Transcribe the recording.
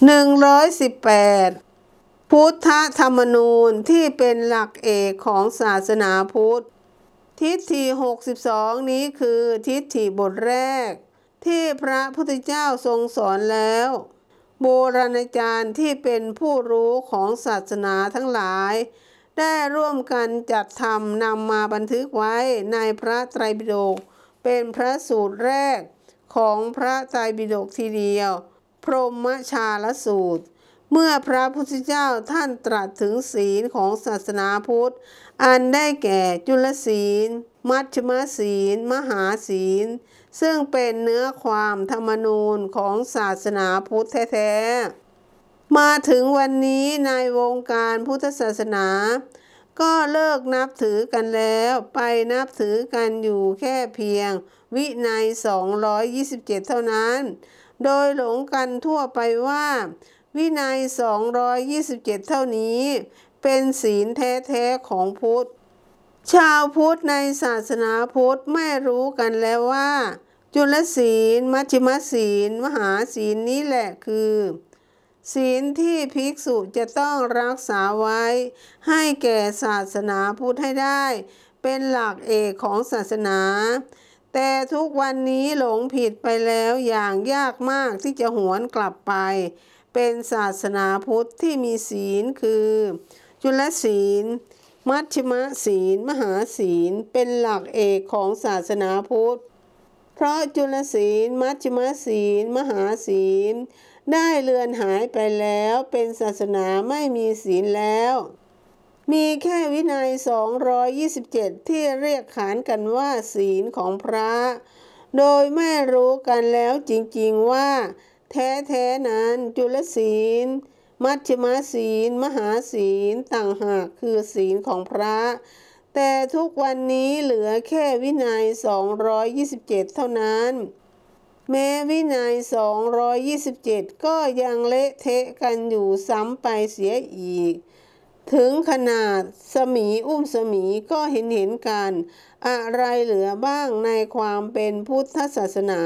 118 พุทธธรรมนูญที่เป็นหลักเอกของศาสนาพุทธ ทิฏฐิ 62 นี้คือทิฏฐิบทแรก ที่พระพุทธเจ้าทรงสอนแล้ว โบราณอาจารย์ที่เป็นผู้รู้ของศาสนาทั้งหลาย ได้ร่วมกันจัดทำนำมาบันทึกไว้ในพระไตรปิฎกเป็นพระสูตรแรกของพระไตรปิฎกทีเดียว พรหมชาลสูตร เมื่อพระพุทธเจ้าท่านตรัสถึงศีลของศาสนาพุทธ อันได้แก่จุลศีล มัชฌิมศีล มหาศีล ซึ่งเป็นเนื้อความธรรมนูญของศาสนาพุทธแท้ๆ มาถึงวันนี้ในวงการพุทธศาสนาก็เลิกนับถือกันแล้วไปนับถือกันอยู่แค่เพียงวินัย 227 เท่านั้น โดยหลงกันทั่วไปว่า วินัย 227 เท่านี้ เป็นศีลแท้ๆของพุทธ ชาวพุทธในศาสนาพุทธไม่รู้กันแล้วว่า จุลศีล มัชฌิมศีล มหาศีลนี้แหละคือ ศีลที่ภิกษุจะต้องรักษาไว้ ให้แก่ศาสนาพุทธให้ได้ เป็นหลักเอกของศาสนา แต่ทุกวันนี้หลงผิดไปแล้วอย่างยากมากที่จะหวนกลับไป เป็นศาสนาพุทธที่มีศีลคือ จุลศีล มัชฌิมศีล มหาศีล เป็นหลักเอกของศาสนาพุทธ เพราะจุลศีล มัชฌิมศีล มหาศีล ได้เลือนหายไปแล้ว เป็นศาสนาไม่มีศีลแล้ว มีแค่วินัย 227 ที่เรียกขานกันว่าศีลของพระ โดยไม่รู้กันแล้วจริงๆว่า แท้ๆนั้นจุลศีล มัชฌิมศีล มหาศีลต่างหากคือศีลของพระ แต่ทุกวันนี้เหลือแค่วินัย 227 เท่านั้นแม้วินัย 227 ก็ยังเละเทะกันอยู่ซ้ำไปเสียอีก ถึงขนาดสมีอุ้มสมีก็เห็นเห็นกัน อะไรเหลือบ้างในความเป็นพุทธศาสนา